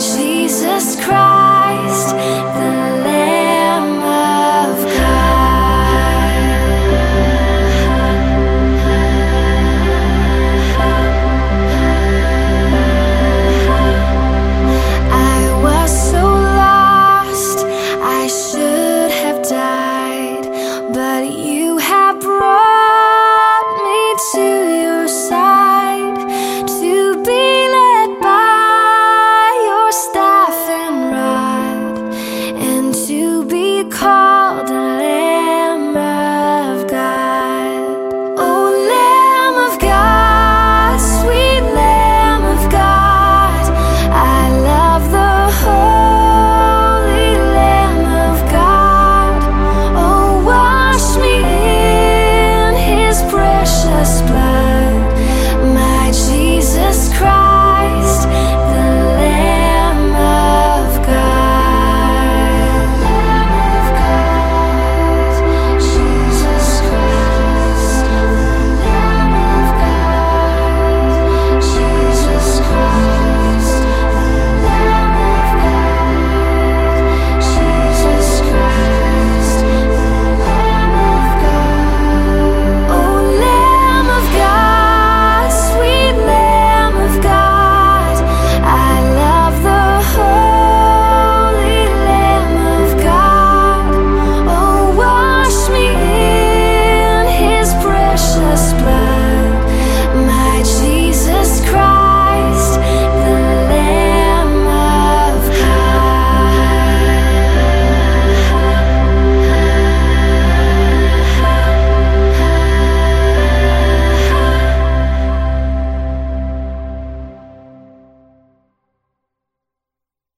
Jesus Christ,